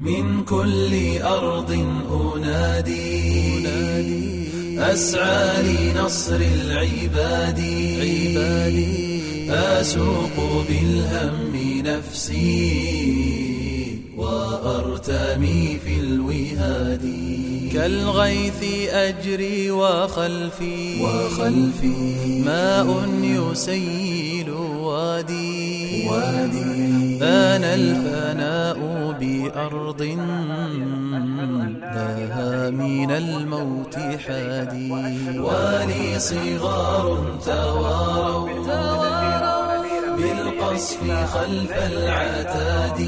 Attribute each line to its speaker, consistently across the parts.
Speaker 1: من كل أرض أنادي. أسعى لنصر العباد. أسوق بالهم نفسي. وأرتمي في الوهاد. كالغيث أجري وخلفي وخلفي ماء يسيل وادي وادي بان الفناء بأرض لها من الموت حادي ولي صغار تواروا بالقصف خلف العتاد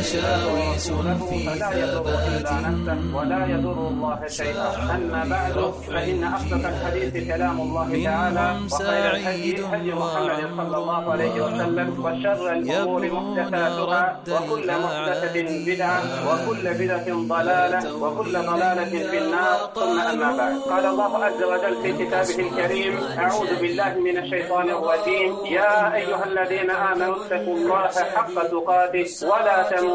Speaker 1: لا شاويس في ثبات
Speaker 2: ولا يضر الله شيئا. أما بعد فإن أصدق الحديث كلام الله تعالى وخير الهدي هدي محمد صلى الله عليه وسلم وشر الأمور محدثاتها وكل محدثة بدعة وكل بدعة ضلالة وكل ضلالة في النار. ثم أما بعد قال الله عز وجل في كتابه الكريم أعوذ بالله من الشيطان الرجيم. يا أيها الذين آمنوا اتقوا الله حق تقاته ولا تموتن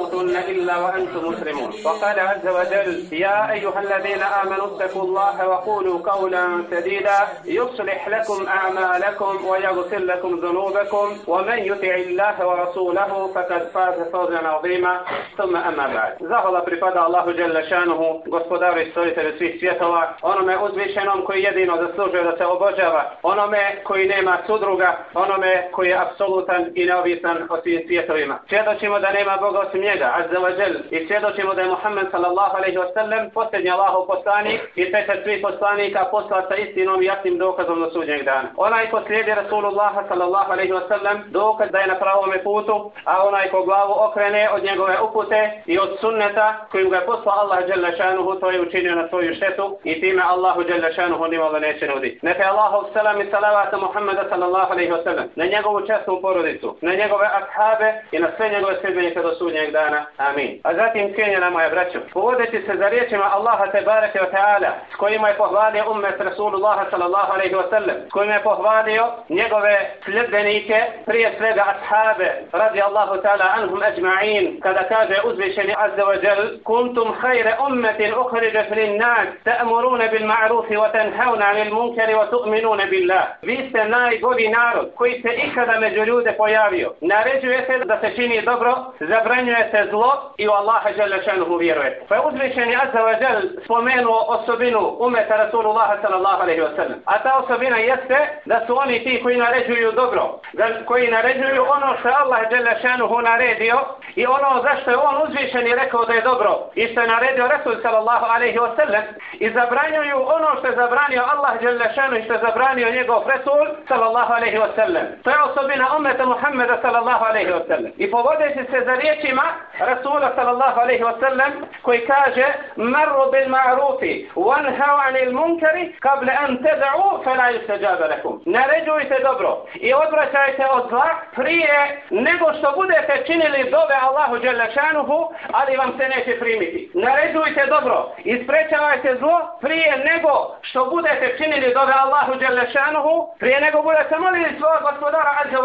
Speaker 2: إلا وأنتم مسلمون وقال عز وجل يا أيها الذين آمنوا اتقوا الله وقولوا قولا سديدا يصلح لكم أعمالكم ويغفر لكم ذنوبكم ومن يطع الله ورسوله فقد فاز فوزا عظيما ثم أما بعد زهلا pripada Allahu Jalla šanuhu, gospodaru i stvoritelju svih svjetova, onome uzvišenom koji jedino zaslužuje da se obožava, onome koji nema sudruga, onome koji je apsolutan i neovisan o svim svjetovima. Svjedočimo da nema Boga osim njega, azza wa jel, i svjedočimo da je Muhammed sallallahu alaihi wa sallam posljednji Allahov poslanik i pečat svih poslanika posla sa istinom i jasnim dokazom na sudnjeg dana. Onaj ko slijedi Rasulullaha sallallahu alaihi wa sallam dokaz da je na pravome putu, a onaj ko glavu okrene od njegove upute i od sunneta kojim ga je posla Allah jalla šanuhu, to je učinio na svoju štetu i time Allahu jalla šanuhu nimalo neće nudi. Neka je Allahov salam i salavata Muhammeda sallallahu alaihi wa sallam na njegovu časnu porodicu, na njegove ashabe i na sve njegove sljedbenike do sudnjeg dana. Amin. A zatim cijenjena moja braćo, povodeći se za riječima Allaha te bareke wa ta'ala, s kojima je pohvalio ummet Rasulullaha sallallahu alaihi wa sallam, s kojima je pohvalio njegove sljedbenike, prije svega ashabe, radi Allahu ta'ala anhum ajma'in, kada kaže uzvišeni azza wa jal, kuntum hajre ummetin ukhriđet lin nas, ta'murune bil ma'rufi wa tanhauna anil munkari wa tu'minune billah. Vi ste najbolji narod koji se ikada među ljude pojavio. Naređuje se da se čini dobro, zabranjuje činite zlo i u Allaha žele šanuhu vjeruje. Pa je uzvišeni Azza wa Jal spomenuo osobinu umeta Rasulullaha sallallahu alaihi wa sallam. A ta osobina jeste da su oni ti koji naređuju dobro, da, koji naređuju ono što Allah žele šanuhu naredio i ono zašto je on uzvišeni rekao da je dobro i što je naredio Rasul sallallahu alaihi wa sallam i zabranjuju ono što je zabranio Allah žele šanuhu i što je zabranio njegov Rasul sallallahu alaihi wa sallam. To je osobina umeta Muhammeda sallallahu alaihi wa sallam. I povodeći se za riječima Rasula sallallahu alaihi wa sallam koji kaže marru bil ma'rufi wanhau anil munkari kable an teda'u fela yustajabe lakum. Naređujte dobro i odvraćajte od zla prije nego što budete činili dove Allahu Đelešanuhu, ali vam se neće primiti. Naređujte dobro i sprečavajte zlo prije nego što budete činili dove Allahu Đelešanuhu, prije nego budete molili svog gospodara Azza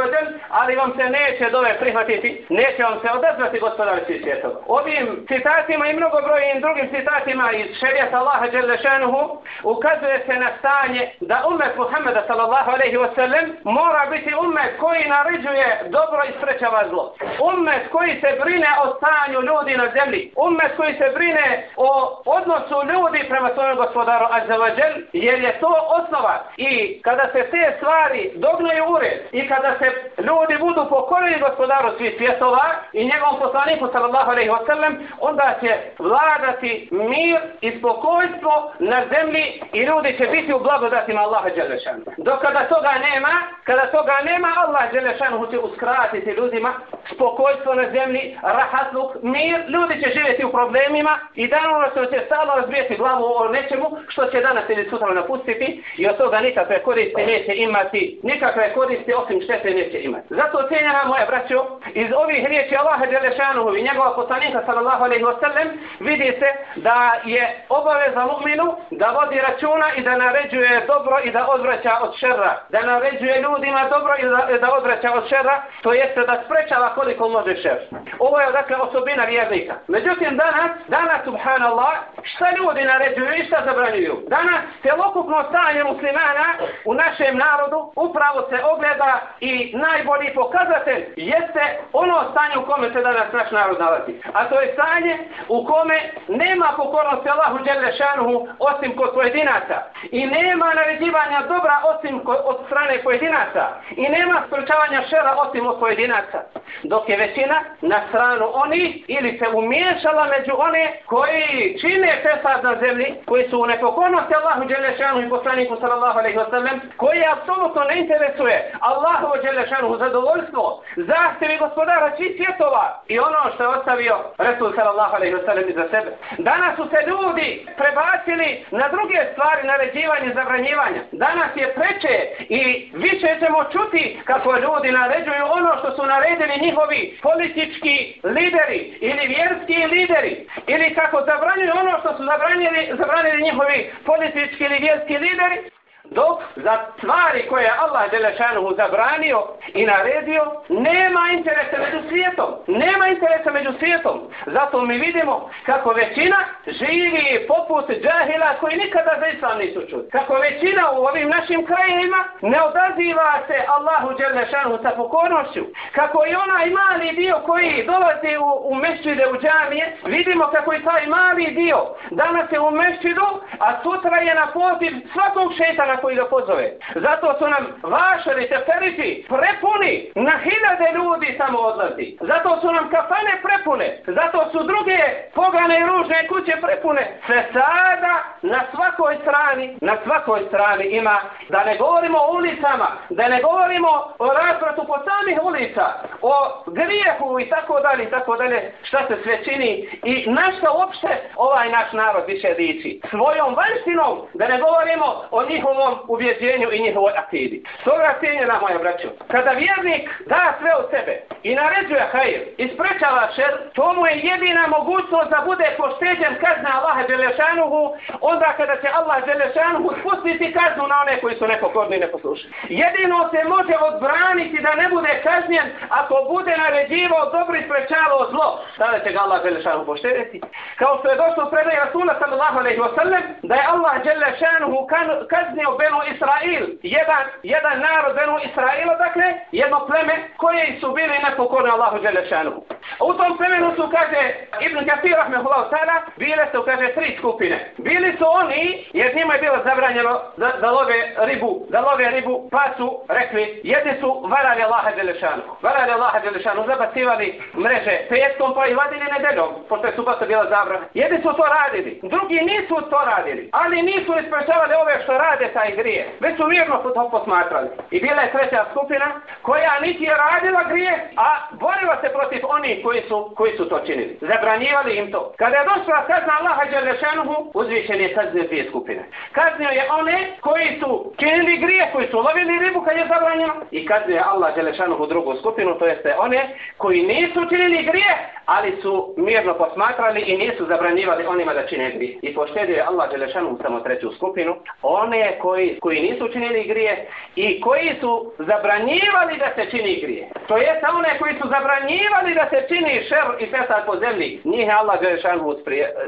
Speaker 2: ali vam se neće dove prihvatiti, neće vam se odazvati gospodara svih svjetova. Ovim citatima i mnogo brojim drugim citatima iz šerijata Allaha Đelešanuhu ukazuje se na stanje da umet Muhammeda sallallahu alaihi wa sallam mora biti umet koji naređuje dobro i sprečava zlo. Umet koji se brine o stanju ljudi na zemlji. Umet koji se brine o odnosu ljudi prema svojom gospodaru Azza jer je to osnova. I kada se te stvari dognaju u red i kada se ljudi budu pokorili gospodaru svih svjetova i njegovom poslaniku sallallahu alaihi ve sellem onda će vladati mir i spokojstvo na zemlji i ljudi će biti u blagodatima Allaha Đelešanu. Dok kada toga nema, kada toga nema, Allah Đelešanu će uskratiti ljudima spokojstvo na zemlji, rahatluk, mir, ljudi će živjeti u problemima i danonosno će stalo razbijeti glavu o nečemu što će danas ili sutra napustiti i od toga nikakve koriste neće imati, nikakve koriste osim štete neće imati. Zato cijenjena moja braćo, iz ovih riječi Allaha Đelešanuhu i njegova poslanika sallallahu alaihi wa sallam vidi se da je obaveza mu'minu da vodi računa i da naređuje dobro i da odvraća od šerra. Da naređuje ljudima dobro i da, da odvraća od šerra, to jeste da sprečava koliko može šer. Ovo je dakle osobina vjernika. Međutim danas, danas subhanallah, šta ljudi naređuju i šta zabranjuju? Danas celokupno stanje muslimana u našem narodu upravo se ogleda i najbolji pokazatelj jeste ono stanje u kome se danas naš narod nalazi. A to je stanje u kome nema pokornosti Allahu Đelešanuhu osim kod pojedinaca. I nema naređivanja dobra osim od strane pojedinaca. I nema sprečavanja šera osim od pojedinaca. Dok je većina na stranu oni ili se umiješala među one koji čine pesad na zemlji, koji su u nepokornosti Allahu Đelešanuhu i poslaniku sallallahu alaihi wa sallam, koji apsolutno ne interesuje Allahu Đelešanuhu zadovoljstvo, zahtjevi gospodara svih svjetova i ono što je ostavio Resul sallallahu alaihi ve sallam iza sebe. Danas su se ljudi prebacili na druge stvari, naređivanje i zabranjivanja. Danas je preče i više ćemo čuti kako ljudi naređuju ono što su naredili njihovi politički lideri ili vjerski lideri. Ili kako zabranjuju ono što su zabranili, zabranili njihovi politički ili vjerski lideri. Dok za stvari koje je Allah Đelešanuhu zabranio i naredio, nema interesa među svijetom. Nema interesa među svijetom. Zato mi vidimo kako većina živi poput džahila koji nikada za islam nisu čuli. Kako većina u ovim našim krajima ne odaziva se Allahu Đelešanuhu sa pokornošću. Kako i onaj mali dio koji dolazi u, u mešćide u džamije, vidimo kako i taj mali dio danas je u mešćidu, a sutra je na poziv svakog šetana koji ga pozove. Zato su nam vašari, teferiti, prepuni, na hiljade ljudi samo odlazi. Zato su nam kafane prepune, zato su druge pogane i ružne kuće prepune. Sve sada na svakoj strani, na svakoj strani ima, da ne govorimo o ulicama, da ne govorimo o razvratu po samih ulica, o grijehu i tako dalje, i tako dalje, šta se sve čini i na što uopšte ovaj naš narod više diči. Svojom vanštinom, da ne govorimo o njihovom ubjeđenju i njihovoj akidi. Stoga cijenjena moja braćo, kada vjernik da sve od sebe i naređuje hajr i sprečava šer, to mu je jedina mogućnost da bude pošteđen kazna Allaha Đelešanuhu, onda kada će Allah Đelešanuhu spustiti kaznu na one koji su nepokorni i neposlušni. Jedino se može odbraniti da ne bude kažnjen ako bude naređivao dobro i sprečavao zlo. Tada će ga Allah Đelešanuhu poštediti. Kao što je došlo predaj Rasula sallallahu alaihi wa sallam, da je Allah Đelešanuhu kaznio Benu Israil, jedan, jedan narod Benu Israila, dakle, jedno pleme koje su bili nepokorni Allahu Đelešanu. U tom plemenu su, kaže, Ibn Kafir rahmehullahu Tala, bile su, kaže, tri skupine. Bili su oni, jer njima je bilo zabranjeno da, da love ribu, da love ribu, pa su rekli, jedni su varali Allaha Đelešanu. Varali Allaha Đelešanu, zabacivali mreže petkom, pa i vadili nedeljom, pošto je subata bila zabrana. Jedni su to radili, drugi nisu to radili, ali nisu isprešavali ove što rade taj grije. Već su mirno su to posmatrali. I bila je treća skupina koja niti je radila grije, a borila se protiv onih koji su, koji su to činili. Zabranjivali im to. Kada je došla kazna Allaha Đelešanuhu, uzvišen je kaznio dvije skupine. Kaznio je one koji su činili grije, koji su lovili ribu kad je zabranjeno. I kaznio je Allah Đelešanuhu drugu skupinu, to jeste one koji nisu činili grije, ali su mirno posmatrali i nisu zabranjivali onima da čine grije. I poštedio je Allah Đelešanuhu samo treću skupinu, one koji, koji nisu činili grije i koji su zabranjivali da se čini grije. To jeste one koji su zabranjivali da se čini šer i pesad po zemlji. Njih je Allah Đelešanuhu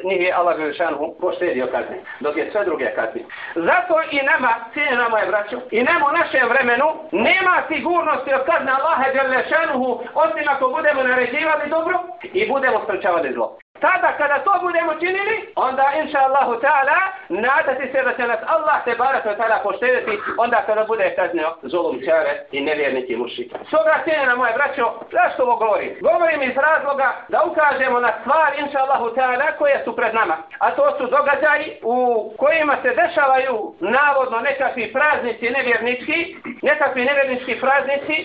Speaker 2: njih je Allah Đelešanuhu poštedio kazni, dok je sve druge kazni. Zato i nama, cijene nama je braćo, i nama u našem vremenu nema sigurnosti od kazne Allaha Đelešanuhu osim ako budemo naređivali dobro i budemo sprečavali zlo. Tada kada to budemo činili, onda inša Allahu ta'ala nadati se da će nas Allah te barat na ta'ala poštediti onda kada bude kaznio zulum čare i nevjernici muši. Svoga cijenjena moje braćo, zašto ovo govorim? Govorim iz razloga da ukažemo na stvar inša Allahu ta'ala koje su pred nama. A to su događaji u kojima se dešavaju navodno nekakvi praznici nevjernički, nekakvi nevjernički praznici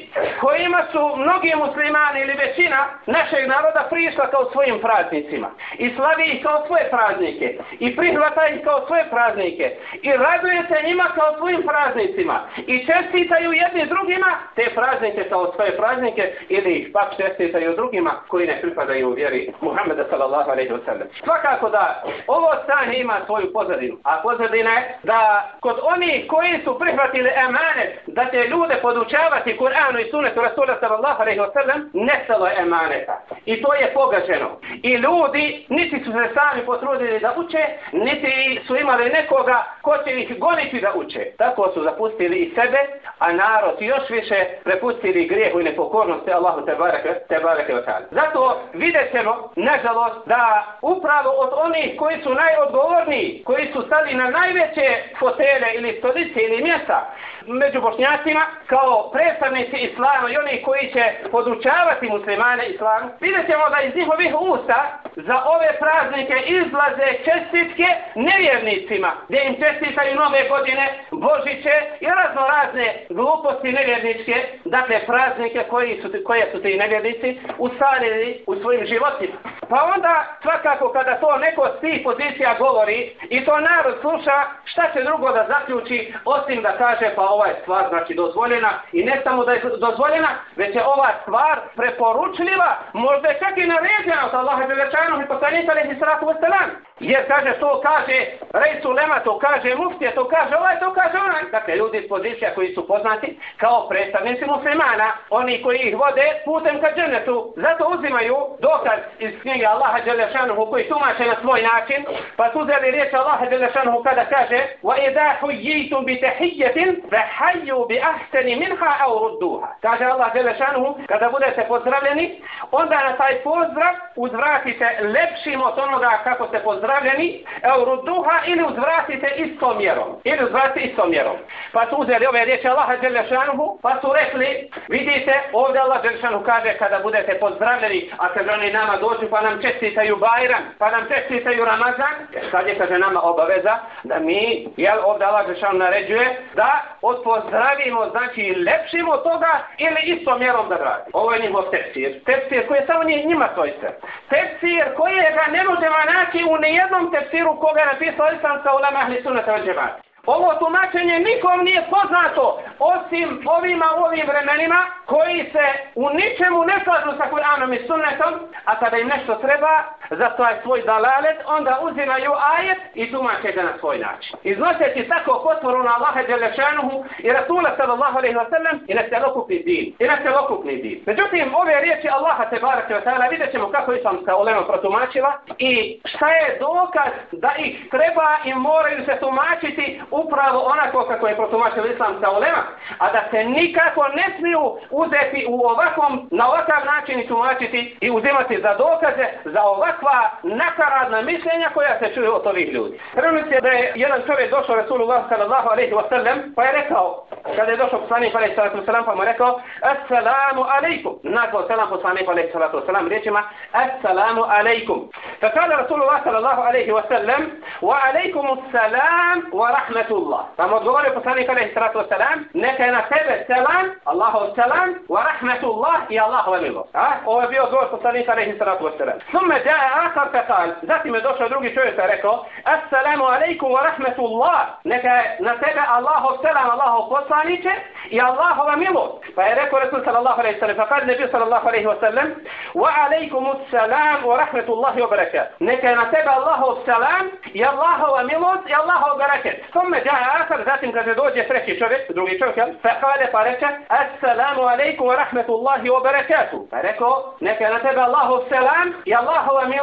Speaker 2: kojima su mnogi muslimani ili većina našeg naroda prišla kao svojim praznicima i slavi ih kao svoje praznike i prihvata ih kao svoje praznike i raduje se njima kao svojim praznicima i čestitaju jedni drugima te praznike kao svoje praznike ili ih pak čestitaju drugima koji ne pripadaju u vjeri Muhammeda sallallahu alaihi wa sallam. Svakako da ovo stanje ima svoju pozadinu, a pozadina je da kod oni koji su prihvatili emanet da te ljude podučavati Kur'anu i sunetu Rasula sallallahu alaihi wa sallam, nestalo je emaneta. I to je pogaženo. I ljudi niti su se sami potrudili da uče, niti su imali nekoga ko će ih goniti da uče. Tako su zapustili i sebe, a narod još više prepustili grijehu i nepokornosti Allahu te bareke, te bareke wa ta'ala. Zato vidjet ćemo, nažalost, da upravo od onih koji su najodgovorniji, koji su stali na najveće fotele ili stolice ili mjesta, među bošnjacima kao predstavnici islama i oni koji će podučavati muslimane islamu, vidjet ćemo da iz njihovih usta za ove praznike izlaze čestitke nevjernicima, gdje im čestitaju nove godine, Božiće i razno razne gluposti nevjerničke, dakle praznike koji su, koje su ti nevjernici ustavili u svojim životima. Pa onda svakako kada to neko s tih pozicija govori i to narod sluša, šta će drugo da zaključi osim da kaže pa ova je stvar znači dozvoljena i ne samo da je dozvoljena, već je ova stvar preporučljiva, možda je čak i naređena od Allaha Đelešanu i poslanika alaihi sallatu wasalam. Jer kaže to kaže Rejsu Lema, to kaže Muftija, to kaže ovaj, to kaže onaj. Dakle, ljudi iz pozicija koji su poznati kao predstavnici muslimana, oni koji ih vode putem ka dženetu, zato uzimaju dokaz iz knjige Allaha Đelešanu koji tumače na svoj način, pa tu zeli riječ Allaha Đelešanu kada kaže وَإِذَا حُيِّيْتُمْ بِتَحِيَّةٍ فَحَيُّوا بِأَحْسَنِ مِنْهَا أَوْ رُدُّوهَا Kaže Allah Đelešanu, kada budete pozdravljeni, onda na taj pozdrav uzvratite lepšim od onoga kako ste pozdravljeni, pozdravljeni, evo duha ili uzvratite istom mjerom. Ili uzvratite istom mjerom. Pa su uzeli ove riječi Allaha Đelešanuhu, pa su rekli, vidite, ovdje Allah Đelešanuhu kaže kada budete pozdravljeni, a kad oni nama dođu pa nam čestitaju Bajran, pa nam čestitaju Ramazan, sad je kaže nama obaveza da mi, jel, ovdje Allah Đelešanuhu naređuje da odpozdravimo, znači lepšimo toga ili istom mjerom da radi. Ovo je njihov tefsir. Tefsir koji je samo njima to iste. Tefsir koji je ga ne možemo naći u nijem jednom tefsiru koga je napisao Islam sa ulema ahli sunata od džemata. Ovo tumačenje nikom nije poznato osim ovima u ovim vremenima koji se u ničemu ne slažu sa Kur'anom i sunnetom, a kada im nešto treba za taj svoj dalalet, onda uzimaju ajet i tumače ga na svoj način. Iznoseći tako potvoru na Allaha Đelešanuhu i Rasula sallallahu alaihi wa sallam i na celokupni din. I na celokupni din. Međutim, ove riječi Allaha te barake wa ta'ala vidjet ćemo kako islamska ulema protumačila i šta je dokaz da ih treba i moraju se tumačiti upravo onako kako je protumačila islamska ulema, a da se nikako ne smiju uzeti u ovakvom, na ovakav način i tumačiti i uzimati za dokaze za takva nakaradna mišljenja koja se čuje od ovih ljudi. Trenuci je da je jedan čovjek došao Rasulullah sallallahu alaihi wa sallam, pa je rekao, kada je došao poslanik alaihi sallatu sallam, pa mu je rekao, Assalamu alaikum. Nakon salam poslanik alaihi sallatu sallam, riječima, Assalamu alaikum. Pa kada Rasulullah sallallahu alaihi wa sallam, wa alaikum assalam wa rahmatu rahmetullah. Pa mu odgovorio poslanik alaihi salatu wasalam, neka je na tebe selam, Allahov selam, wa rahmetullah i Allahova milost. A? Ovo je bio odgovor poslanik alaihi salatu wasalam. Thumme jaa akar kakal, zatim je došao drugi čovjek i rekao, assalamu alaikum wa rahmetullah, neka je na tebe Allahov selam, Allahov poslaniće i Allahova milost. Pa je rekao Rasul sallallahu alaihi sallam, pa kada nebi sallallahu alaihi wasallam, wa alaikum assalam wa rahmetullahi wa barakat. Neka je na tebe Allahov selam i Allahova milost i Allahov barakat. Thumme جاء آخر ذات kaže dođe treći čovjek, drugi čovjek, fa kale pa reče, assalamu alaikum wa rahmetullahi wa barakatuh. Pa rekao, neka na tebe Allahu selam i Allahova milost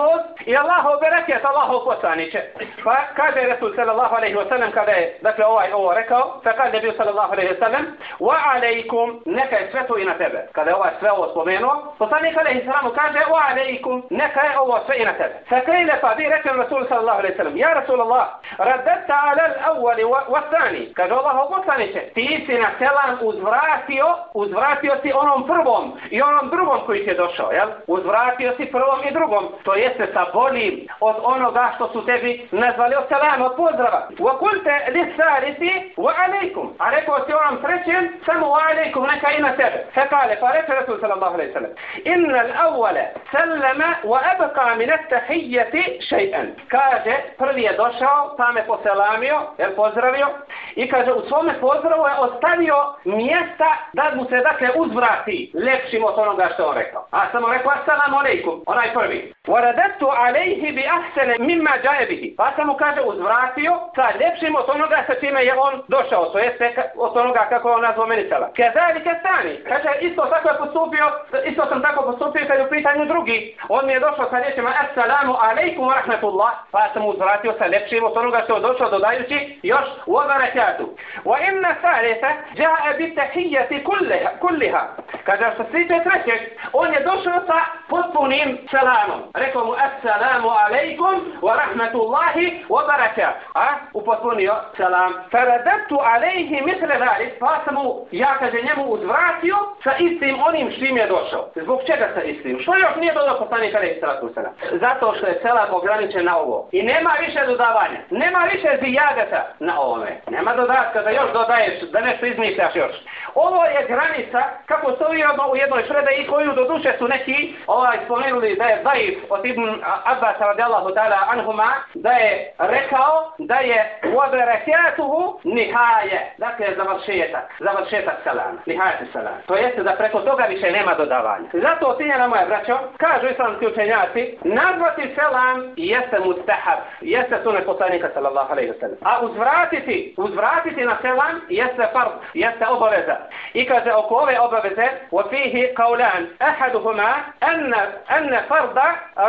Speaker 2: i Allahov barakat, Allahov poslaniće. Pa kaže Resul sallallahu alaihi wa sallam kada je, dakle ovaj ovo rekao, fa kaže Nebi sallallahu alaihi wa sallam, wa alaikum, neka je sve to i na tebe. Kada je ovaj sve ovo spomenuo, poslanik alaihi sallamu kaže, wa alaikum, neka je ovo sve i na tebe. Fa kajle pa bi reče Resul sallallahu alaihi wa sallam, ja Rasul Allah, radata ala al-awwali Vasani, kaže Allah poslaniće, ti si na selam uzvratio, uzvratio si onom prvom i onom drugom koji ti je došao, jel? Uzvratio si prvom i drugom, to jeste sa bolim od onoga što su tebi nazvali od selam, od pozdrava. Wa kulte li sarisi wa alaikum. A rekao si onom trećem, samo wa alaikum, neka ima tebe. Fekale, pa reče Rasul sallallahu alaihi sallam. Inna l'awwala sallama wa abqa min at-tahiyyati shay'an. Kaže, prvi je došao, pa me poselamio, je pozdravio, i kaže, u svome pozdravu je ostavio mjesta da mu se, dakle, uzvrati lepšim od onoga što on rekao. A samo rekao, assalamu alaikum, onaj prvi. Waradetu alejhi bi ahsene mimma džajebihi. Pa sam mu kaže, uzvratio sa ljepšim od onoga sa čime je on došao, to jeste od onoga kako je on nazvao meni sala. Kaže, isto tako je postupio, isto sam tako postupio kad je u pitanju drugi. On mi je došao sa riječima, assalamu alaikum wa rahmatullah. Pa sam mu uzvratio sa ljepšim od onoga što je došao dodajući još wa barakatuh. Wa inna thalitha ja'a bi tahiyyati kulliha, kulliha. Kaže, što se tiče trećeg, on je došao sa potpunim selamom. Rekao mu, assalamu alaikum wa rahmatullahi wa baraka. A? Upotpunio selam. Faradatu alaihi misle dalik, pa sam mu, ja kaže njemu uzvratio sa istim onim štim je došao. Zbog čega sa istim? Što još nije dodao poslanika alaihi salatu selam? Zato što je selam ograničen na ovo. I nema više dodavanja. Nema više zijadeta na ovome. Nema dodatka da još dodaješ, da nešto izmišljaš još. Ovo je granica, kako stoji u jednoj predaji koju do duše su neki ovaj spomenuli da je daif od Ibn Abbas radijallahu ta'ala anhuma, da je rekao da je wabarakatuhu nihaje, dakle završetak, završetak salama, nihajete salama. To jeste da preko toga više nema dodavanja. Zato otinjena moja braćo, kažu islamski učenjaci, nazvati selam jeste mustahab, jeste sunet poslanika sallallahu alaihi wa sallam. A uzvratiti, uzvratiti na selam jeste fard, jeste obaveza. I kaže oko ove obaveze, وفيه قولان أحدهما أن أن فرض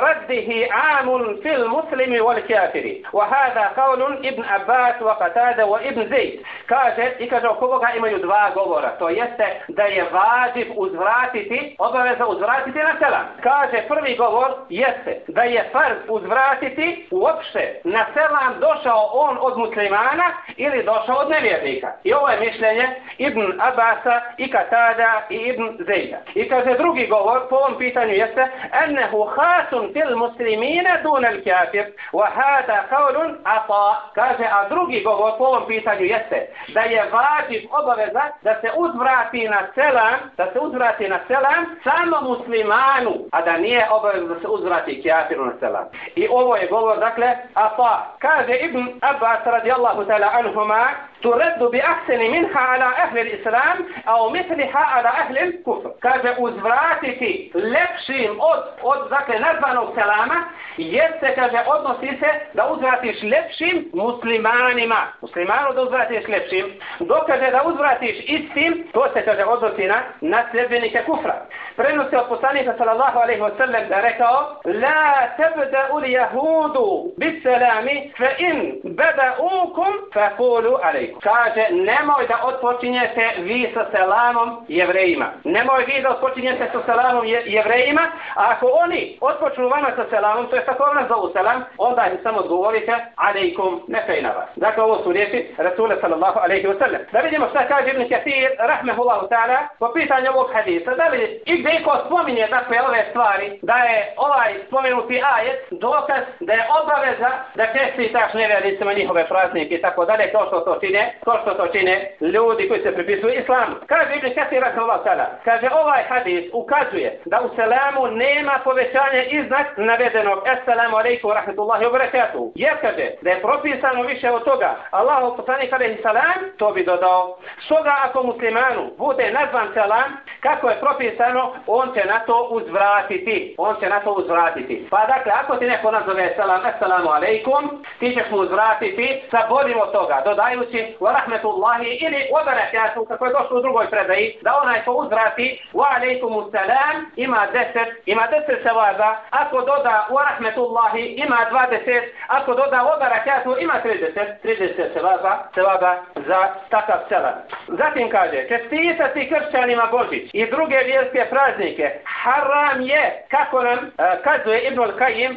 Speaker 2: رده عام في المسلم والكافر وهذا قول ابن عباس وقتادة وابن زيد kaže i kaže oko ovoga imaju dva govora to jeste da je vađiv uzvratiti obaveza uzvratiti na selam kaže prvi govor jeste da je farz uzvratiti uopšte na selam došao on od muslimana ili došao od nevjernika i ovo je mišljenje Ibn Abasa i Katada i Ibn Zejda i kaže drugi govor po ovom pitanju jeste ennehu hasun til muslimine dun el kafir wa hada kaulun ata. Kaže a drugi govor po ovom pitanju jeste da je vađiv obaveza da se uzvrati na selam da se uzvrati na selam samo muslimanu a da nije obaveza da se uzvrati kafiru na selam. I ovo je govor dakle ata. Kaže ibn Abbas radijallahu ta'ala anhuma tureddu bi ahseni minha ala ahli l-islam a u misliha ala ahli l-kufr kaže uzvratiti lepšim od, od dakle, nazvanog selama, jeste, kaže, odnosi se da uzvratiš lepšim muslimanima. Muslimanu da uzvratiš lepšim. Dok kaže da uzvratiš istim, to se, kaže, odnosi na nasljedbenike kufra. Prenosi od poslanika sallallahu alaihi wa sallam da rekao La tebda ul jahudu bis selami fe in beda ukum fe kulu alaikum. Kaže, nemoj da otpočinjete vi sa selamom jevrejima. Nemoj vi da otpočinjete sa selamom je, jevrejima, a ako oni otpočnu vama sa selamom, to je tako vam zovu selam, onda im samo odgovorite, alaikum, neka na vas. Dakle, ovo su riječi Rasule sallallahu alaihi wa sallam. Da vidimo šta kaže Ibn Kathir, rahmehullahu ta'ala, po pitanju ovog hadisa. Da li i spominje dakle ove stvari, da je ovaj spomenuti ajet dokaz da je obaveza da čestitaš nevjernicima njihove praznike i tako dalje, kao što to čine, kao što to čine ljudi koji se pripisuju islamu. Kaže Ibn Kathir, Rahmanullah sada, kaže ovaj hadis ukazuje da u selamu nema povećanja iznad navedenog Assalamu alaikum wa rahmatullahi wa barakatuhu. Jer kaže da je propisano više od toga Allahu poslanik alaihi salam, to bi dodao. Stoga ako muslimanu bude nazvan selam, kako je propisano, on će na to uzvratiti. On će na to uzvratiti. Pa dakle, ako ti neko nazove selam, assalamu alaikum, ti ćeš mu uzvratiti sa bodim od toga, dodajući wa rahmetullahi ili wa barakatuhu, kako je došlo u drugoj predaji, da onaj ko uzvrati wa alaikum salam, ima deset, ima deset sevaba, ako doda wa rahmetullahi ima dva deset, ako doda wa barakatuhu ima tri deset, tri deset sevaba, sevaba za takav selam. Zatim kaže, čestitati kršćanima Božić i druge vjerske praznike, haram je, kako nam uh, kazuje Ibn al-Kajim,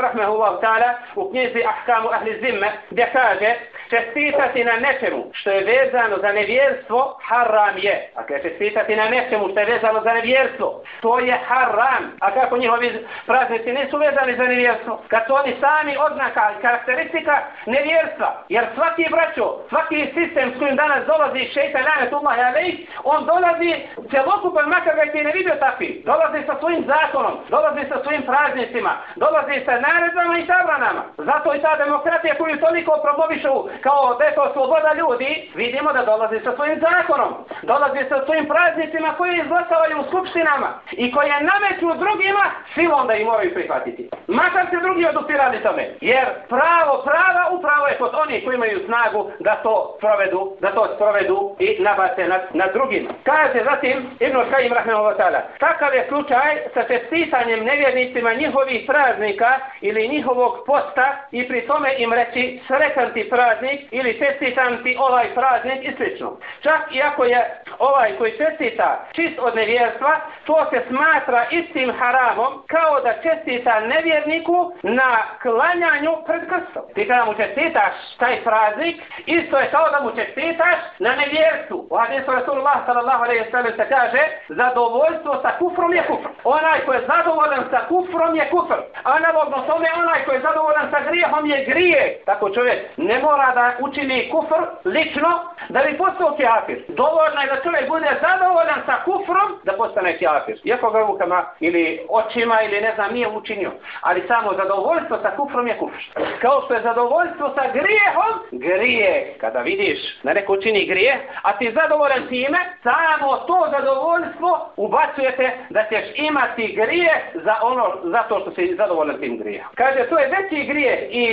Speaker 2: rahmehullahu ta'ala, u knjizi Ahkamu Ahli Zimme, gdje kaže, čestitati na nečemu što je vezano za nevjerstvo, haram je. Dakle, čestitati na nečemu što je vezano za nevjerstvo, to je haram. A kako njihovi praznici nisu vezani za nevjerstvo? Kad su oni sami odnaka i karakteristika nevjerstva. Jer svaki braćo, svaki sistem s kojim danas dolazi šeitan lanetullahi alaih, on dolazi celokupan makar ga ti ne vidio takvi. Dolazi sa svojim zakonom, dolazi sa svojim praznicima, dolazi sa naredbama i zabranama. Zato i ta demokratija koju toliko promovišu kao neko sloboda ljudi, vidimo da dolazi sa svojim zakonom, dolazi sa svojim praznicima koje izglasavaju u skupštinama i koje nameću drugima, silom da i moraju prihvatiti. Makar se drugi odupirali tome, jer pravo prava upravo je kod onih koji imaju snagu da to provedu, da to sprovedu i nabace na, na drugim. Kaže zatim Ibn Kajim Rahmanullah ta'ala, takav je slučaj sa čestitanjem nevjernicima njihovih praznika ili njihovog posta i pri tome im reći sretan ti praznik ili čestitan ti ovaj praznik i slično. Čak i ako je ovaj koji čestita čist od nevjerstva, to se smatra istim haramom kao da čestita nevjerniku na klanjanju pred krstom. Ti kada mu čestitaš taj praznik, isto je kao da mu čestitaš na nevjerstvu. U hadisu Rasulullah sallallahu alaihi sallam se kaže zadovoljstvo sa kufrom je kufr. Onaj ko je zadovoljan sa kufrom je kufr. Analogno tome onaj ko je zadovoljan sa grijehom je grije. Tako čovjek ne mora da učini kufr lično da bi postao kjafir. Dovoljno je da čovjek bude zadovoljan sa kufrom da postane kjafir. Iako ga rukama ili očima ili ne znam nije učinio. Ali samo zadovoljstvo sa kufrom je kufr. Kao što je zadovoljstvo sa grijehom, grije. Kada vidiš da neko čini grije, a ti zadovoljan time, samo to zadovoljstvo ubacujete da ćeš imati grije za ono, zato što si zadovoljan tim grije. Kaže, to je veći grije i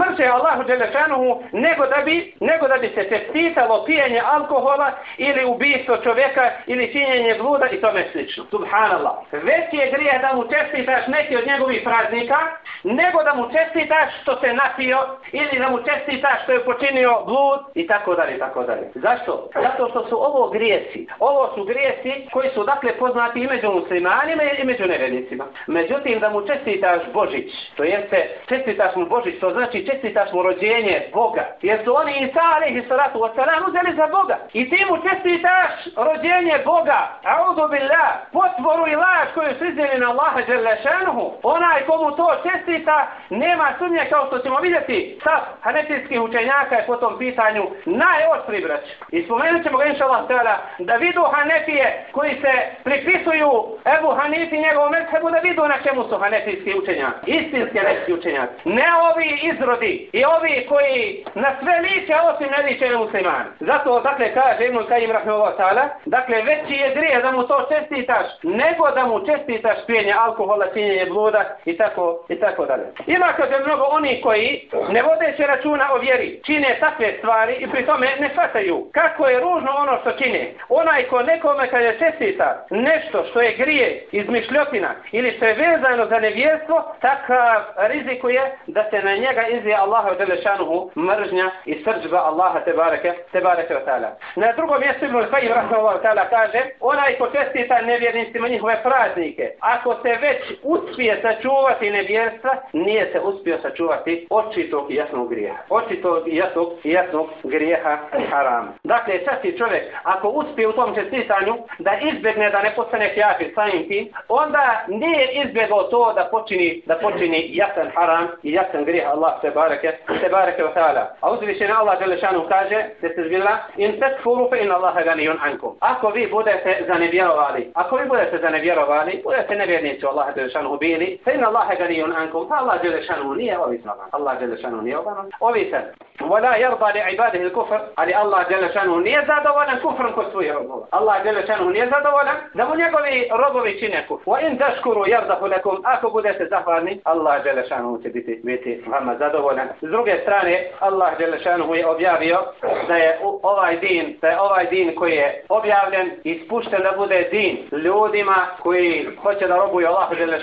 Speaker 2: mrže Allahu Đelešanuhu nego da bi, nego da bi se čestitalo pijenje alkohola ili ubistvo čovjeka ili činjenje bluda i tome slično. Subhanallah. Veći je grije da mu čestitaš neki od njegovih praznika nego da mu čestitaš što se napio ili da mu čestitaš što je počinio blud i tako dalje, tako dalje. Zašto? Zato što su ovo grijesi. Ovo su grijesi koji su dakle poznati i među muslimanima i među nevjernicima. Međutim, da mu čestitaš Božić, to jeste čestitaš mu Božić, to znači čestitaš mu rođenje Boga. Jer su oni Isa alaihi salatu wa salam uzeli za Boga. I ti mu čestitaš rođenje Boga. A'udhu billah. Potvoru i laž koju su izdjeli na Allaha šanuhu. Onaj komu to čestita, nema sumnje kao što ćemo vidjeti. Sad, hanetijskih učenjaka je po tom pitanju najoštri brać. I spomenut ćemo ga inša Allah da vidu Hanefije koji se pripisuju Ebu Hanifi njegovom mezhebu da vidu na čemu su hanefijski učenjaci, Istinski hanefijski učenjaci. Ne ovi izrodi i ovi koji na sve liče osim ne liče na muslimani. Zato, dakle, kaže Ibn Kajim Rahimahullah ta'ala, dakle, veći je grije da mu to čestitaš, nego da mu čestitaš pijenje alkohola, činjenje bluda i tako, i tako dalje. Ima, kaže, mnogo oni koji ne vodeći računa o vjeri, čine takve stvari i pri tome ne shvataju kako je ružno ono što čine. Onaj ko nekome kada je čestita nešto što je grije iz mišljotina ili što je vezano za nevjerstvo, takav rizikuje da se na njega izvije Allaha od Đelešanuhu mržnja i srđba Allaha Tebareke, Tebareke wa ta'ala. Na drugom mjestu Ibn Al-Fajim Rahmanullah ta'ala kaže, onaj ko čestita nevjernicima njihove praznike, ako se već uspije sačuvati nevjerstva, nije se uspio sačuvati očitog i jasnog grijeha. Očitog i jasnog, jasnog grijeha haram. Dakle, časti čovjek, ako uspije u tom čestitanju da izbjegne da ne postane kjafir samim tim, onda nije izbjegao to da počini, da počini jasan haram i jasan grijeh Allah se bareke, se bareke wa ta'ala. A uzvišen Allah Đelešanu kaže, se se zbila, in tekfuru fe in Allaha ganijun ankum. Ako vi budete zanevjerovali, ako vi budete zanevjerovali, budete nevjernici u Allaha Đelešanu bili, fe in Allaha ganijun ankum, pa Allah Đelešanu nije ovisan. Allah Đelešanu nije ovisan. ولا يرضى لعباده الكفر علي الله جل شانه nije zadovoljan kufrom kod svojih robova. Allah dželle Đelešanuhu nije zadovoljan da mu njegovi robovi čine kufr. Wa in tashkuru yardahu lakum. Ako budete zahvalni, Allah dželle šanu će biti biti vama zadovoljan. S druge strane, Allah dželle šanu je objavio da je ovaj din, da je ovaj din koji je objavljen i spušten da bude din ljudima koji hoće da robuju Allah dželle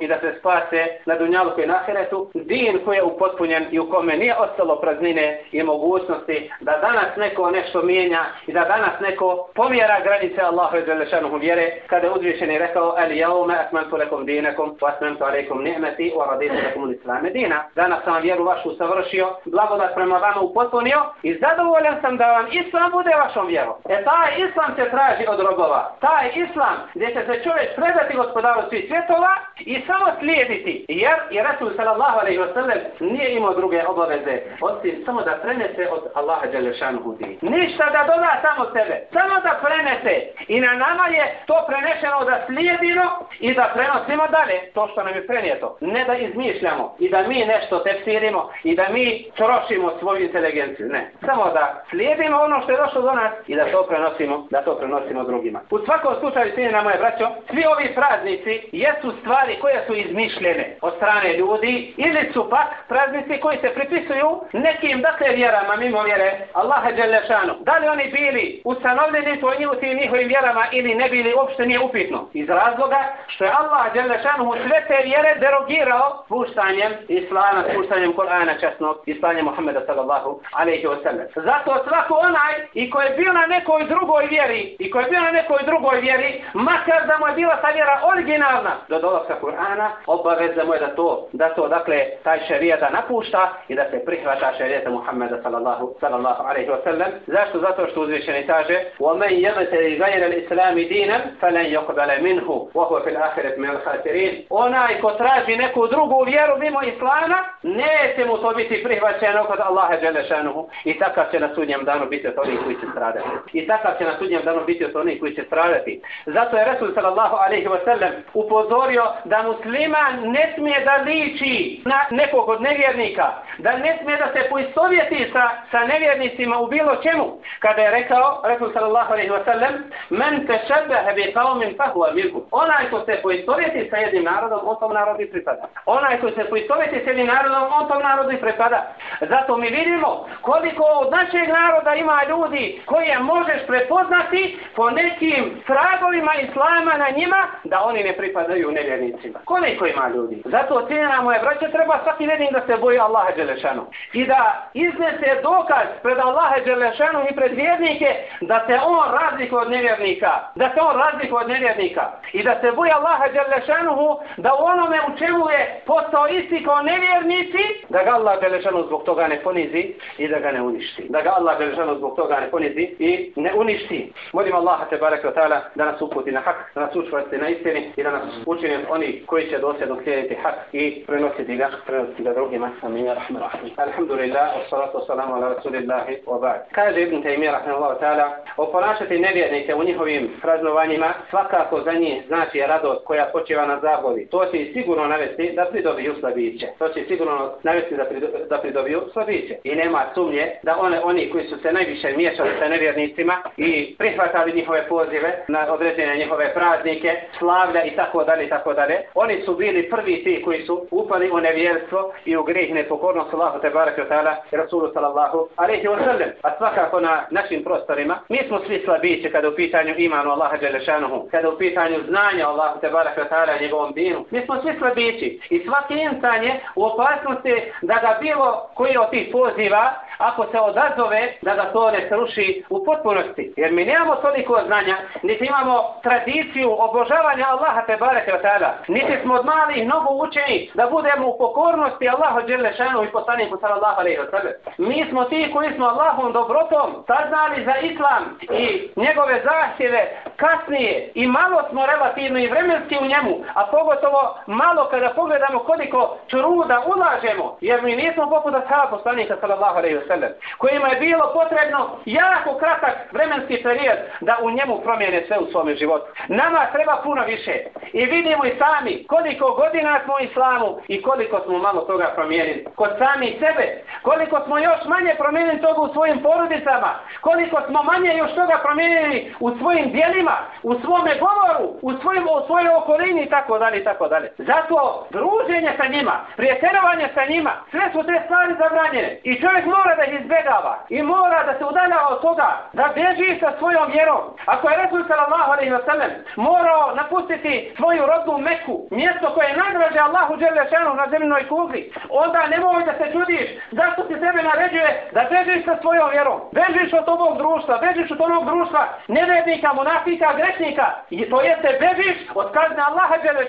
Speaker 2: i da se spase na dunjalku i na ahiretu, din koji je upotpunjen i u kome nije ostalo praznine i mogućnosti da danas neko nešto mijenja i da danas neko pomjera granice Allahu i Đelešanuhu vjere, kada je uzvišen rekao, el jaume akmaltu lekom dinakum wa atmantu alaikum ni'meti, wa raditu lekom l'islame dina. Danas sam vjeru vašu savršio, blagodat prema vama upotpunio i zadovoljan sam da vam islam bude vašom vjerom. E taj islam se traži od robova. Taj islam gdje će se čovjek predati gospodaru svih svjetova i samo slijediti. Jer je Rasul sallallahu alaihi wa sallam nije imao druge obaveze osim samo da prenese od Allaha Đelešanuhu din. Ništa da doda samo sebe. Samo da prenese. I na nama je to prenešeno da slijedimo i da prenosimo dalje to što nam je prenijeto. Ne da izmišljamo i da mi nešto tepsirimo i da mi trošimo svoju inteligenciju. Ne. Samo da slijedimo ono što je došlo do nas i da to prenosimo, da to prenosimo drugima. U svakom slučaju, sine na moje braćo, svi ovi praznici jesu stvari koje su izmišljene od strane ljudi ili su pak praznici koji se pripisuju nekim dakle vjerama mimo vjere Allaha Đelešanu. Da li oni bili ustanovljeni to u tim njihovim vjerama ili ne bili uopšte nije upitno. Iz razloga što je Allah Đelešanu mu sve te vjere derogirao puštanjem Islama, puštanjem Korana časnog i slanjem Muhammeda sallallahu alaihi wa sallam. Zato svako onaj i ko je bio na nekoj drugoj vjeri i ko je bio na nekoj drugoj vjeri, makar da mu je bila ta vjera originalna do dolazka Kur'ana, obaveza mu je da to, da to, dakle, taj šarija da napušta i da se prihvata šarijeta Muhammeda sallallahu, sallallahu alaihi wa sallam. Zašto? Zato što uzvišeni kaže وَمَنْ يَمَتَ غَيْرَ الْإِسْلَامِ دِينًا فَلَنْ يَقْبَلَ مِنْهُ وَهُوَ فِي الْآخِرَةِ مِنَ الْخَاسِرِينَ Onaj ko traži neku drugu vjeru mimo Islama, neće mu to biti prihvaćeno kod Allaha Đelešanuhu i takav će na sudnjem danu biti od onih koji će stradati. I takav će na sudnjem danu biti od onih koji će stradati. Zato je Resul sallallahu alaihi wa sallam upozorio da musliman ne smije da liči na nekog od nevjernika, da ne smije da se poistovjeti sa, sa nevjernicima u bilo čemu. Kada je rekao Resul sallallahu alaihi wa sallam men te šebehe bi min fahuva milku. Onaj ko se poistovjeti sa jednim narodom, on tom narodu pripada. Onaj ko se poistovjeti sa jednim narodom, on tom narodu pripada. Zato mi vidimo koliko od našeg naroda ima ljudi koje možeš prepoznati po nekim tragovima islama na njima da oni ne pripadaju nevjernicima. Koliko ima ljudi? Zato cijena moje braće treba svaki vedin da se boji Allaha Đelešanu. I da iznese dokaz pred Allaha Đelešanu i pred vjernike da se on razlikuje od nevjernika. Da se on razliku od nevjernika. I da se boji Allaha Đelešanuhu da u onome u čemu je postao isti kao nevjernici da ga Allah Đelešanu zbog toga ne ponizi i da ga ne uništi. Da ga Allah Đelešanu zbog toga ne ponizi i ne uništi. Molim Allaha te barek ta'ala da nas uputi na hak, da nas učvrsti na istini i da nas učini oni koji će dosljedno slijediti hak i prenositi ga, prenositi ga drugima. Amin. Rahman Rahim. Alhamdulillah, wassalatu wassalamu ala rasulillahi wa ba'd. Kaže Ibn Taymiyyah rahimahullah ta'ala, oponašati nevjernike u njihovim praznovanjima svakako za njih znači radost koja počiva na zaboli. To će sigurno navesti da pridobiju slabiće. To će sigurno navesti da, prido, da pridobiju slabiće. I nema sumnje da one, oni koji su se najviše miješali sa nevjernicima i prihvatali njihove pozive na određene njihove praznike, slavlja i tako dalje i tako dalje. Oni su bili prvi ti koji su upali u nevjerstvo i u greh nepokornost Allahu te barek ta'ala i Rasulu sallallahu alaihi wa sallam. A svakako na našim prostorima mi smo svi slabići kada u pitanju imanu Allaha Đelešanuhu, kada u pitanju znanja Allahu te wa ta'ala njegovom dinu. Mi smo svi slabići i svaki insan je u opasnosti da ga bilo koji od tih poziva ako se odazove da ga to ne sruši u potpunosti. Jer mi nemamo toliko znanja, niti imamo tradiciju obožavanja Allaha te bareke od tada. Niti smo od malih mnogo učeni da budemo u pokornosti Allahu dželle šanu i poslaniku sallallahu alejhi ve sellem. Mi smo ti koji smo Allahom dobrotom saznali za islam i njegove zahtjeve kasnije i malo smo relativno i vremenski u njemu, a pogotovo malo kada pogledamo koliko truda ulažemo, jer mi nismo poput ashaba poslanika sallallahu alejhi ve sellem, kojima je bilo potrebno jako kratak vremenski period da u njemu promijene sve u svome životu. Nama treba puno više. I vidimo i sami koliko godina smo u islamu i koliko smo malo toga promijenili. Kod sami sebe, koliko smo još manje promijenili toga u svojim porodicama, koliko smo manje još toga promijenili u svojim dijelima, u svome govoru, u, svojim, u svojoj okolini i tako dalje i tako dalje. Zato druženje sa njima, prijateljovanje sa njima, sve su te stvari zabranjene. I čovjek mora mora da ih izbjegava i mora da se udaljava od toga, da beži sa svojom vjerom. Ako je Resul sallallahu alaihi wa sallam morao napustiti svoju rodnu Meku, mjesto koje je najdraže Allahu dželle na zemljnoj kugli, onda nemoj da se čudiš zašto ti sebe naređuje da bežiš sa svojom vjerom. Bežiš od ovog društva, bežiš od onog društva nevednika, monafika, grešnika. I to jeste bežiš od kazne Allaha dželle.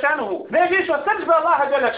Speaker 2: Bežiš od srđba Allaha dželle.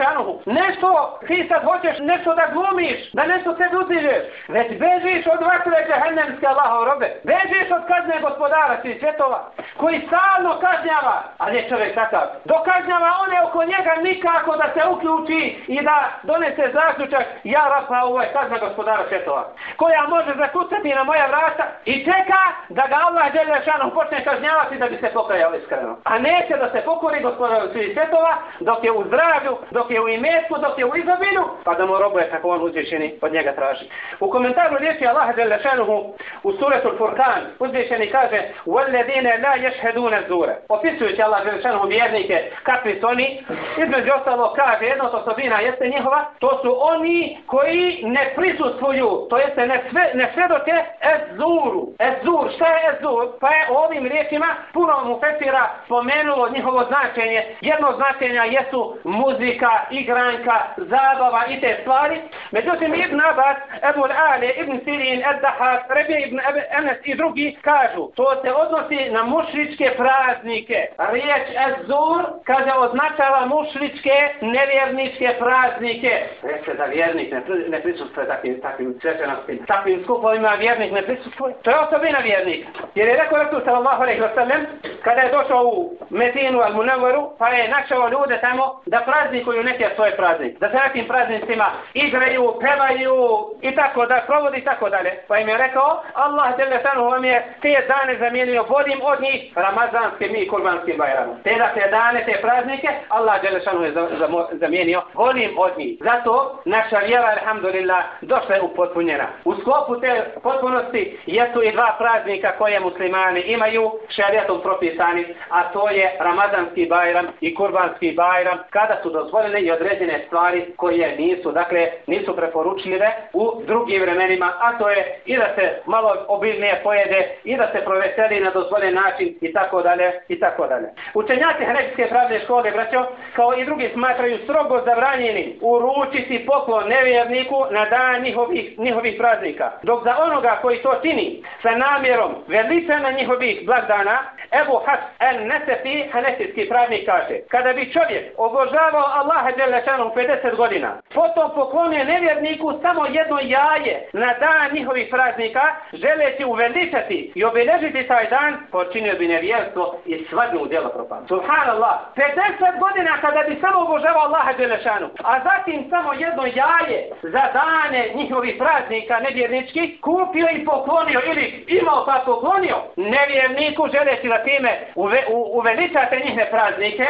Speaker 2: Nešto ti sad hoćeš nešto da glumiš, da nešto se uzižeš. Već bežiš od vatre džehennemske Allahov robe. Bežiš od kazne gospodara svih svjetova koji stalno kažnjava. a ne čovjek takav. Dokažnjava one oko njega nikako da se uključi i da donese zaključak ja rapa ovo je kazna gospodara svjetova. Koja može zakucati na moja vrata i čeka da ga Allah djelje počne kažnjavati da bi se pokajao iskreno. A neće da se pokori gospodara svih svjetova dok je u zdravlju, dok je u imetku, dok je u izobilju, pa da mu robuje kako on uzvišeni od njega traži. U komentaru riječi Allah djelje šanuhu u suretu Furkan uzvišeni kaže وَالَّذِينَ لَا يَشْهَدُونَ الزُّورَ Opisujući Allah djelje šanuhu vjernike kakvi su oni, između ostalo kaže jedna od osobina jeste njihova, to su oni koji ne prisustvuju, to jeste ne, sve, ne svedoke ezuru. Ezur, šta je ezur? Pa je ovim riječima puno mu fetira spomenulo njihovo značenje. Jedno značenja jesu muzika, igranka, zabava i te stvari. Međutim, Ibn Abbas, Ebu Ali, Ibn Sirin, Ed Dahak, Rebi Ibn Enes i drugi kažu, to se odnosi na mušličke praznike. Riječ ezur, kaže, označava mušličke, nevjerničke praznike. Reče da vjernik ne, ne prisustuje takvim, takvim svečanostima. Takvim skupovima vjernik ne prisustuje. To je osobina vjernika. Jer je rekao Rasul sallallahu alaihi wa sallam, kada je došao u Medinu al Munawwaru, pa je našao ljude tamo da praznikuju neke svoje praznike. Da se nekim praznicima igraju, pevaju i tako da provodi tako dalje. Pa im je rekao, Allah Đelešanu sanu vam je te dane zamijenio vodim od njih ramazanskim i kurbanskim bajramom. Te da te dane, te praznike, Allah Đelešanu sanu je zamijenio volim od njih. Zato naša vjera, alhamdulillah, došla je upotpunjena. U sklopu te potpunosti jesu i dva praznika koje muslimani imaju šarijatom propisani, a to je Ramazanski bajram i Kurbanski bajram, kada su dozvoljene i određene stvari koje nisu, dakle, nisu preporučljive u drugim vremenima, a to je i da se malo obilnije pojede i da se proveseli na dozvoljen način i tako dalje i tako dalje. Učenjaci Hrečske pravne škole, braćo, kao i drugi smatraju strogo zabranjeni uručiti poklon nevjerniku na dan njihovih, njihovih praznika. Dok za onoga koji to čini sa namjerom veličana njihovih blagdana, Ebu Has el Nesefi Hanefijski pravnik kaže, kada bi čovjek obožavao Allaha Đelešanom 50 godina, potom poklonio nevjerniku samo jedno jaje na dan njihovih praznika, želeći uveličati i obilježiti taj dan, počinio bi nevjerstvo i svadnu u djelo propanu. Subhanallah, 50 godina kada bi samo obožavao Allaha Đelešanu, a zatim samo jedno jaje za dane njihovih praznika nevjerničkih, kupio i poklonio ili imao pa poklonio nevjerniku želeći da time uve, u, uveličate njihne praznike,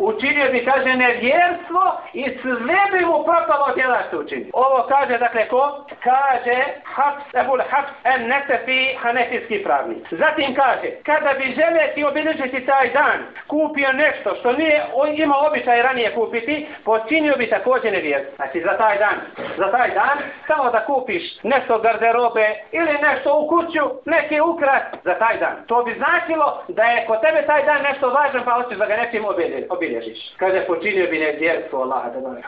Speaker 2: učinio bi, kaže, nevjerstvo i sve bi mu propalo djela se učini. Ovo kaže, dakle, ko? Kaže Hafs, Ebul Hafs en Nesefi Hanefijski pravnik. Zatim kaže, kada bi želeti obilježiti taj dan, kupio nešto što nije imao običaj ranije kupiti, počinio bi također nevjerstvo. Znači, za taj dan, za taj dan, samo da kupiš nešto garderobe ili nešto u kuću, neki ukrat za taj dan. To bi značilo da je kod tebe taj dan nešto važno, pa hoćeš da ga nečim obilježiš. Kaže, počinio bi nevjerstvo Allah.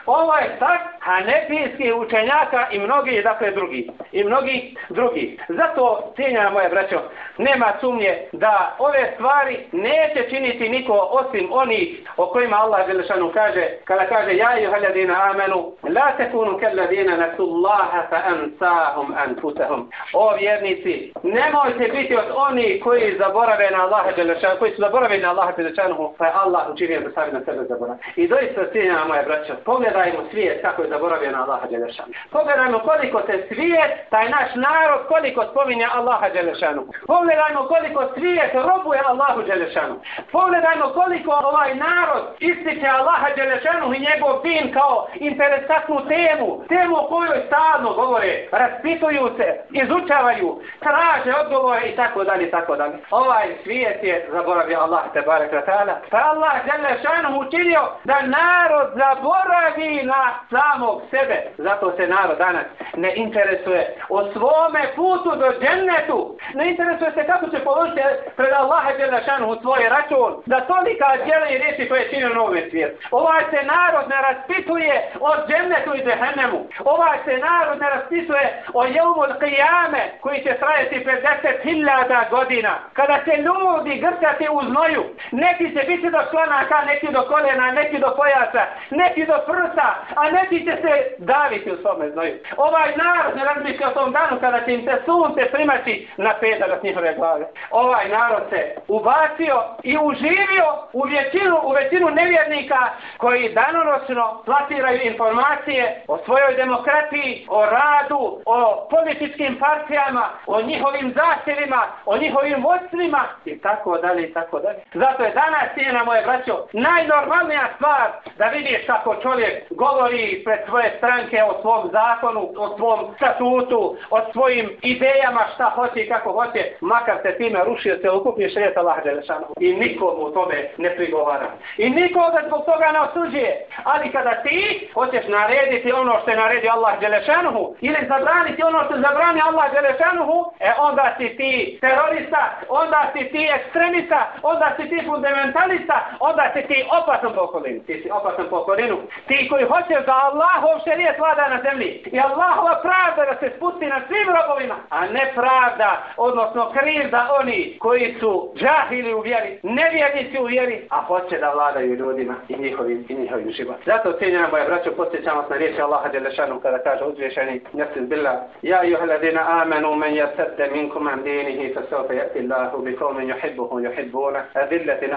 Speaker 2: Ovo je tak hanefijskih učenjaka i mnogi, dakle, drugi. I mnogi drugi. Zato, cijenjena moje braćo, nema sumnje da ove stvari neće činiti niko osim oni o kojima Allah Želešanu kaže, kada kaže, ja i haljadina amenu, la tekunu kelladina nasu Allaha fa ansahum anfusahum. O vjernici, nemojte biti od oni koji zaborave na Allaha Đelešanu, koji su zaboravili na Allaha Đelešanu, pa je Allah učinio da stavi na sebe zaborav. I doista cijenjena moja braća, pogledajmo svijet kako je zaboravio na Allaha Đelešanu. Pogledajmo koliko se svijet, taj naš narod, koliko spominja Allaha Đelešanu. Pogledajmo koliko svijet robuje Allahu Đelešanu. Pogledajmo koliko ovaj narod ističe Allaha Đelešanu i njegov din kao interesantnu temu, temu o kojoj stalno govore, raspituju se, izučavaju, traže odgovore i tako dalje, tako dalje. Ovaj svijet je zaboravio Allah te barek ta'ala. Pa Allah Đelešanu učinio da narod zaboravi na samog sebe. Zato se narod danas ne interesuje o svome putu do džennetu. Ne interesuje se kako će položiti pred Allaha Đelešanu svoj račun. Da tolika djela i riječi koje čini u novom svijetu. Ovaj se narod ne raspituje o džennetu i džehennemu. Ovaj se narod ne raspituje o jelmu qiyame koji će trajati 50.000 godina. Kada se ljudi grcati u znoju, neki će biti do članaka, neki do kolena, neki do pojasa, neki do prsa, a neki će se daviti u svome znoju. Ovaj narod ne razmišlja o tom danu kada će im se sunce primaći na pedarak njihove glave. Ovaj narod se ubacio i uživio u većinu, u većinu nevjernika koji danonoćno platiraju informacije o svojoj demokratiji, o radu, o političkim partijama, o njihovim zahtjevima, o njihovim vodstvima i tako dalje i tako dalje. Zato je danas cijena moje braćo najnormalnija stvar da vidiš kako čovjek govori pred svoje stranke o svom zakonu, o svom statutu, o svojim idejama šta hoće i kako hoće, makar se time rušio celokupni šrijet Allah Đelešanu. I nikom u tome ne prigovara. I nikoga zbog toga ne osuđuje. Ali kada ti hoćeš narediti ono što je naredio Allah Đelešanu ili zabraniti ono što zabrani Allah Đelešanu, e onda si ti terorista, onda si ti ekstremista, onda si ti fundamentalista, onda si ti opasan po okolinu. Ti si opasan po okolinu. Ti koji hoće da Allahov šerijet vlada na zemlji. I Allahova pravda da se spusti na svim robovima. A ne pravda, odnosno krivda oni koji su džahili u vjeri, nevjernici u vjeri, a hoće da vladaju ljudima i njihovim, i njihovim život. Zato, cijenjena moja braćo, posjećam vas na riječi Allaha Đelešanu kada kaže uzvješeni, nesu billah, ja juhaladina amenu men jasadde minkum andinihi fa sofa jati Allahu bi kolmen juhibbuhu juhibbuna, a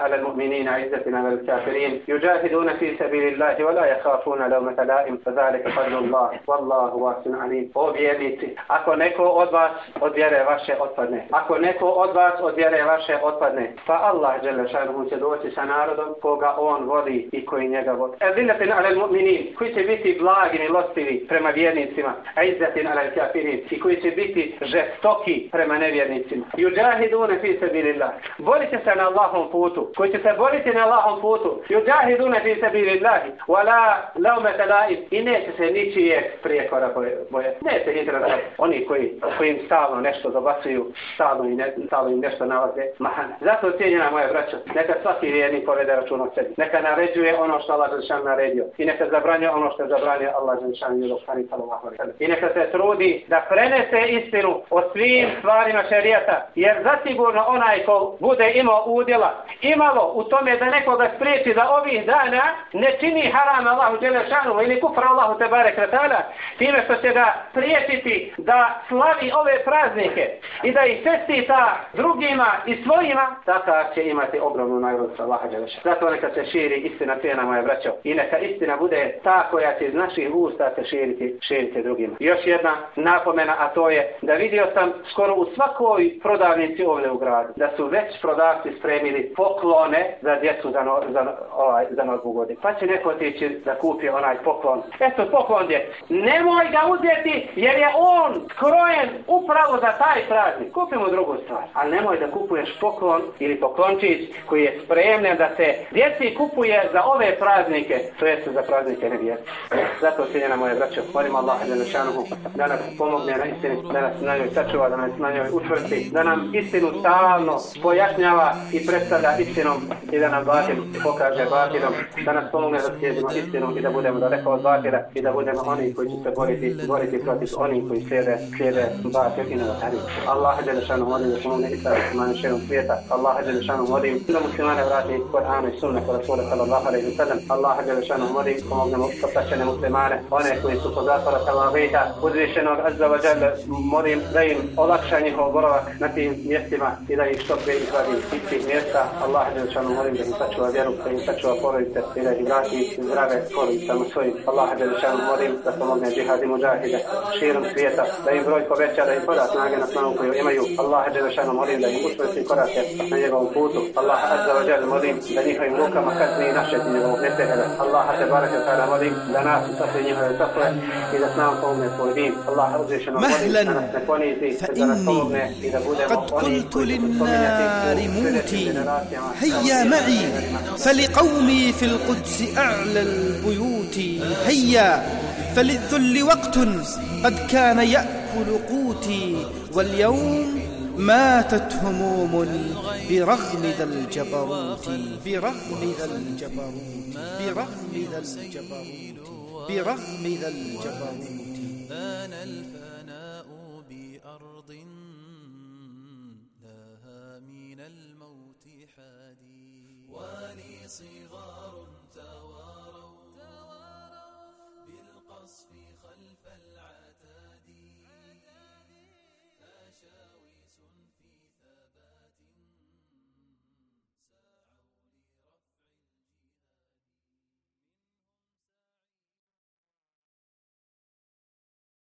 Speaker 2: ala mu'minina, izzatin ala الكافرين يجاهدون في سبيل الله ولا يخافون لومة لائم فذلك فضل الله والله واسع عليم O vjernici, ako neko od vas od vjere vaše otpadne, ako neko od vas od vjere vaše otpadne, pa Allah dželle šanuhu će doći sa narodom koga on voli i koji njega voli. Ezillatin ala mu'minin, koji će biti blagi i milostivi prema vjernicima, a izzatin ala kafirin, i koji će biti žestoki prema nevjernicima. Yujahiduna fi sabilillah. Borite se na Allahom putu, koji će se boriti na Allahom putu. Yujahiduna fi sabilillah, wala laumata laim. I neće se ničije prijekora boje. Neće interesati oni koji, koji im stalno nešto dobacuju, stalno, i ne, stalno im nešto nalaze. mahana. Zato cijenjena moja braća, neka svaki vjerni povede račun o sebi. Neka naređuje ono što Allah Želšan naredio. I neka zabranje ono što je zabranio Allah Želšan i Rokani sallallahu alaihi I neka se trudi da prenese istinu o svim stvarima šerijata. Jer zasigurno onaj ko bude imao udjela, imalo u tome da nekoga spriječi da ovih dana ne čini haram Allahu Đelešanu ili kufra Allahu Tebare Kretala, time što će ga prijetiti da slavi ove praznike i da ih ta drugima i svojima, tako će imati ogromnu nagradu sa Allaha Đelešanu. Zato neka se širi istina cijena moje braćo i neka istina bude ta koja će iz naših usta se širiti, širiti drugima. Još jedna napomena, a to je da vidio sam skoro u svakoj prodavnici ovdje u gradu, da su već prodavci spremili poklone za djecu za, no, za, ovaj, za novu godinu. Pa će neko otići da kupi onaj poklon. Eto, poklon je. Nemoj ga uzeti jer je on skrojen upravo za taj praznik. Kupimo drugu stvar. Ali nemoj da kupuješ poklon ili poklončić koji je spremljen da se djeci kupuje za ove praznike. To jeste za praznike ne djeci. Zato cijenjena moje braćo, molim Allah da našanuhu, da nas pomogne na istini, da nas na njoj sačuva, da nas na njoj utvrsti, da nam istinu stalno pojašnjava i predstavlja istinom i da nam batin pokaže batinom, da nas pomogne da slijedimo istinu i da budemo daleko od batira i da budemo oni koji će se boriti, boriti protiv onih koji slijede, slijede batir i novotari. Allah je lešanu molim da pomogne i sada širom svijeta. Allah je lešanu molim da muslimane vrati Kur'anu i sunne kod Rasula sallallahu alaihi wa sallam. Allah je lešanu molim pomogne potačene muslimane, one koji su pod zatvora Talavita, uzvišenog Azza wa Jalla, molim da im olakša njihov boravak na tim mjestima i da ih što prije izvadi iz tih mjesta. Allah je lešanu molim da im sačuva vjeru, فينتشر فرصة إلى جماعتي استزراع فرصة مسوي الله جل شانه مريم تسمعنا جهاد مجاهدة شير مسويتا لا يبروي كبيرة لا يفرع ناجن أسمعه كيو إما يو الله جل شانه مريم لا يموت في كرة نيجا وفوتو الله عز وجل مريم لني في ملوك مكتني نشة نيجا ونتهلا الله تبارك وتعالى مريم لنا تسلني هذا تسلى إذا سنا قوم يقولين الله عز وجل مهلا فإني
Speaker 3: قد قلت للنار موتي هيا معي فلقومي في القدس أعلى البيوت هيا
Speaker 1: فللذل وقت قد كان يأكل قوتي واليوم ماتت هموم برغم ذا الجبروت برغم ذا الجبروت برغم ذا الجبروت برغم ذا الجبروت.
Speaker 4: see you.